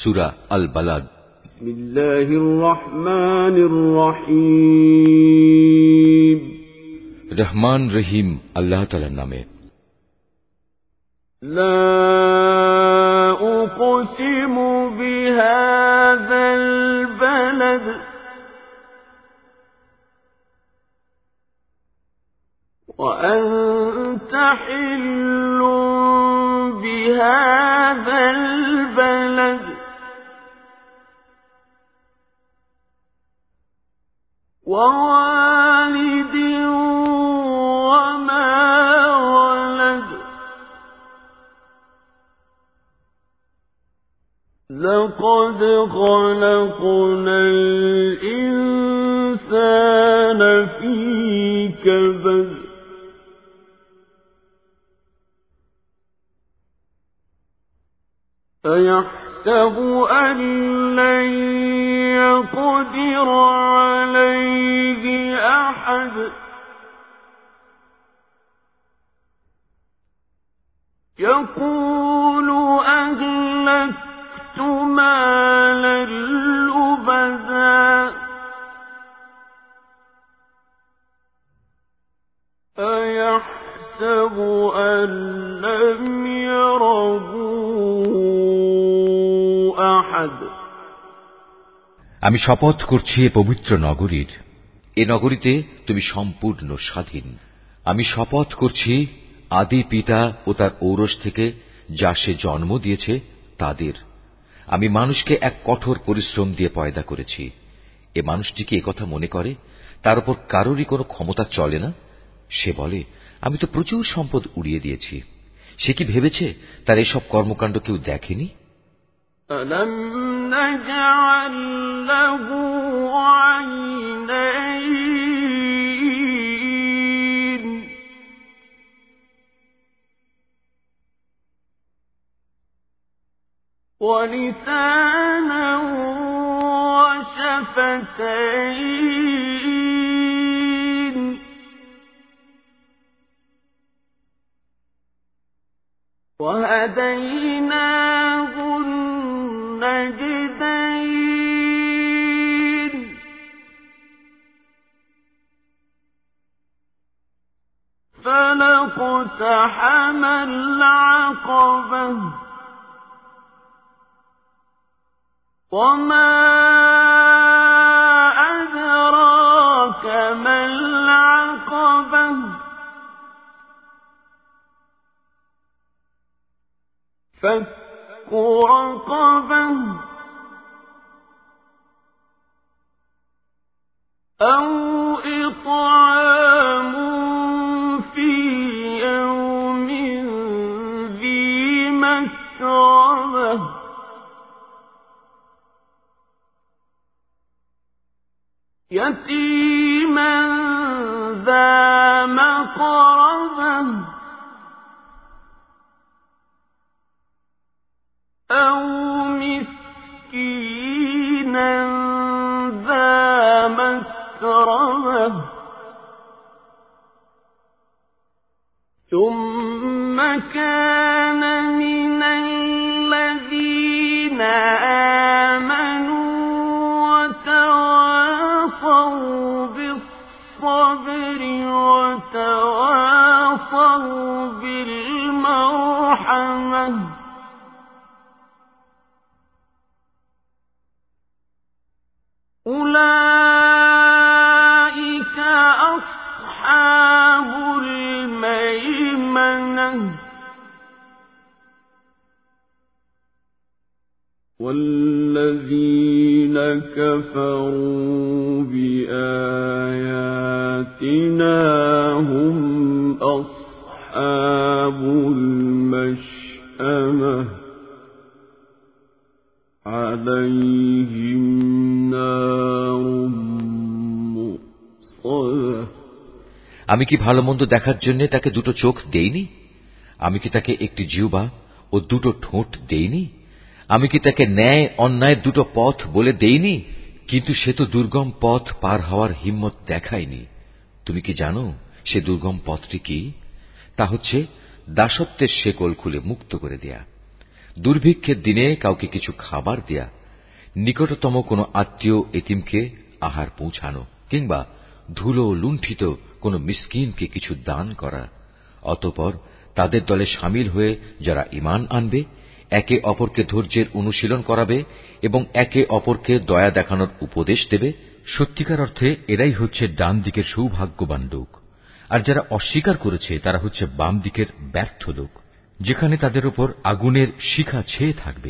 সুরা আল বালাদ بسم الله الرحمن الرحيم রহমান রহিম আল্লাহ তালার নামে لا أقسم بهذا البلد وأنت حل بهذا البلد ووالد وما ولد. لقد خلقنا الإنسان في كبد. أيحسب أن لن يقول أهلكت مالا لبدا أيحسب أن لم يره أحد আমি শপথ করছি এ পবিত্র নগরীর এ নগরীতে তুমি সম্পূর্ণ স্বাধীন আমি শপথ করছি আদি পিতা ও তার ঔরস থেকে যা সে জন্ম দিয়েছে তাদের আমি মানুষকে এক কঠোর পরিশ্রম দিয়ে পয়দা করেছি এ মানুষটি কি কথা মনে করে তার উপর কারোরই কোনো ক্ষমতা চলে না সে বলে আমি তো প্রচুর সম্পদ উড়িয়ে দিয়েছি সে কি ভেবেছে তার এসব কর্মকাণ্ড কেউ দেখেনি ألم نجعل له ولسانا وشفتين. وهديناه النجدين. فلقتحم العقبة وما أدراك ما العقبة فك رقبة أو إطعام يتيما ذا مقربة أو مسكينا ذا متربة ثم كان بالمرحمة أولئك أصحاب الميمنة والذين كفروا بآياتنا هم أصحاب المشأمة عليهم نار مؤصدة আমি কি ভালো মন্দ দেখার জন্য তাকে দুটো চোখ দেইনি আমি কি তাকে একটি জিউবা ও দুটো ঠোঁট দেইনি আমি কি তাকে ন্যায় অন্যায় দুটো পথ বলে দেইনি কিন্তু সে তো দুর্গম পথ পার হওয়ার হিম্মত দেখায়নি তুমি কি জানো সে দুর্গম পথটি কি তা হচ্ছে দাসত্বের শেকল খুলে মুক্ত করে দেয়া। দুর্ভিক্ষের দিনে কাউকে কিছু খাবার দেয়া। নিকটতম কোনো আত্মীয় এতিমকে আহার পৌঁছানো কিংবা ধুলো লুণ্ঠিত কোনো মিসকিনকে কিছু দান করা। অতপর তাদের দলে সামিল হয়ে যারা ইমান আনবে, একে অপরকে ধৈর্যের অনুশীলন করাবে এবং একে অপরকে দয়া দেখানোর উপদেশ দেবে। সত্যিকার অর্থে এরাই হচ্ছে ডান দিকের সৌভাগ্যবান লোক। আর যারা অস্বীকার করেছে, তারা হচ্ছে বাম দিকের ব্যর্থ লোক, যেখানে তাদের উপর আগুনের শিখা ছেয়ে থাকবে।